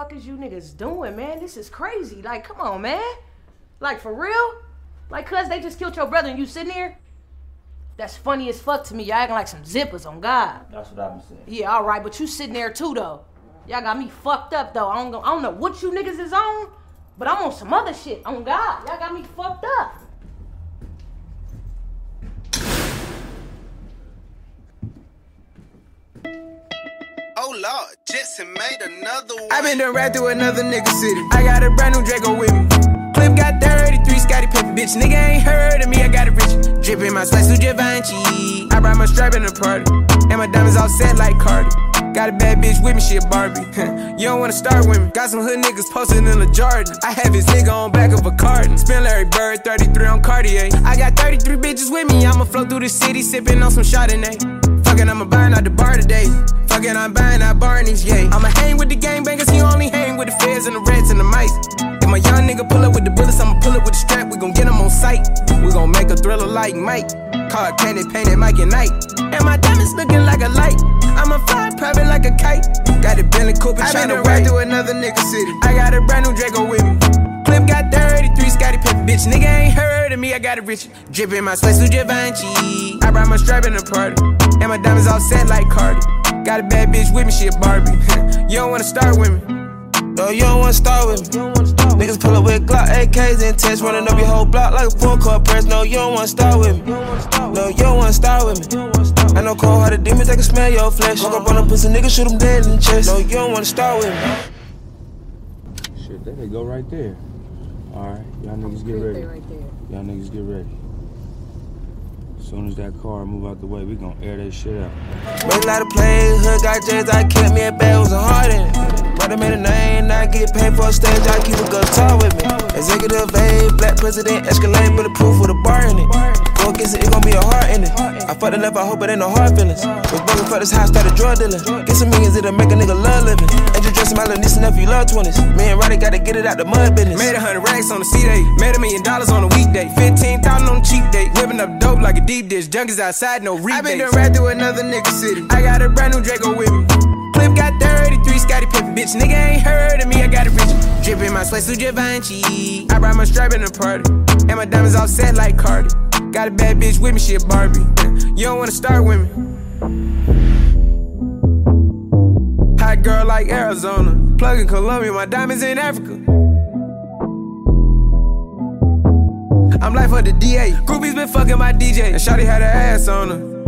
fuck is you niggas doing, man? This is crazy. Like, come on, man. Like, for real? Like, cuz they just killed your brother and you sitting here? That's funny as fuck to me. Y'all acting like some zippers on God. That's what I'm saying. Yeah, all right, but you sitting there too, though. Y'all got me fucked up, though. I don't, go, I don't know what you niggas is on, but I'm on some other shit. On God, y'all got me fucked up. Lord, made another one. I been done right through another nigga city. I got a brand new Draco with me. Clip got 33, Scottie Pippen, bitch. Nigga ain't heard of me, I got it rich. Drippin' my sweat, to Givenchy. I brought my strap in the party. And my diamonds all set like Cardi. Got a bad bitch with me, she a Barbie. you don't wanna start with me. Got some hood niggas posted in the Jordan. I have his nigga on back of a carton. Spin Larry Bird, 33 on Cartier. I got 33 bitches with me. I'ma flow through the city, sippin' on some Chardonnay. Fuckin', I'ma buying out the bar today. Fucking, I'm buying out Barney's, yeah. I'ma hang with the gangbangers, he only hang with the feds and the reds and the mice. If my young nigga pull up with the bullets, I'ma pull up with the strap, we gon' get him on sight. We gon' make a thriller like Mike. Card candy painted Mike and Night. And my diamonds looking like a light. I'ma fly private like a kite. Got a Bentley Cooper and to ride through another nigga city. I got a brand new Draco with me. Clip got 33, Scottie Pippen, bitch. Nigga ain't heard of me, I got it rich. Drippin' my sweat, Givenchy. I brought my strap in the party. And my diamonds all set like Cardi. Got a bad bitch with me, she a Barbie. you don't wanna start with me. No, you don't wanna start with me. Niggas pull up with Glock AKs and tests, running up your whole block like a full court press. No, you don't wanna start with me. No, you don't wanna start with me. I know cold hearted demons, they can smell your flesh. Walk up on a pussy nigga, shoot him dead in the chest. No, you don't wanna start with me. Shit, there they go right there. Alright, y'all niggas get ready. Y'all niggas get ready. Soon as that car move out the way, we gon' air that shit out. Wait, lot of plays, hood got J's, I kept me a bag, was a heart in it. Brother made a name, I get paid for a stage, I keep a guitar with me. Executive A, black president, escalade, bulletproof with a bar in it. Go against it, it gon' be a heart in it. I fucked the left, I hope it ain't no hard feelings. Was broken for this house, started drug dealing. Get some millions, it'll make a nigga love living. Angel dressing my little niece and nephew, love 20s. Me and Roddy gotta get it out the mud business. Made a hundred racks on the C-Day. Made a million dollars on a weekday. 15,000 on a cheap day. Whipping up dope like a deep dish. Junkies outside, no rebates. I been done right through another nigga city. I got a brand new Draco with me. Clip got 33, Scottie Pippen, bitch. Nigga ain't heard of me, I got it rich. Drippin' my sweat, to Givenchy. I brought my strap in the party. And my diamonds all set like Cardi. Got a bad bitch with me, shit Barbie. You don't wanna start with me. Hot girl like Arizona. Plug in Colombia, my diamonds in Africa. I'm life for the DA. Groupies been fucking my DJ. And Shawty had her ass on her.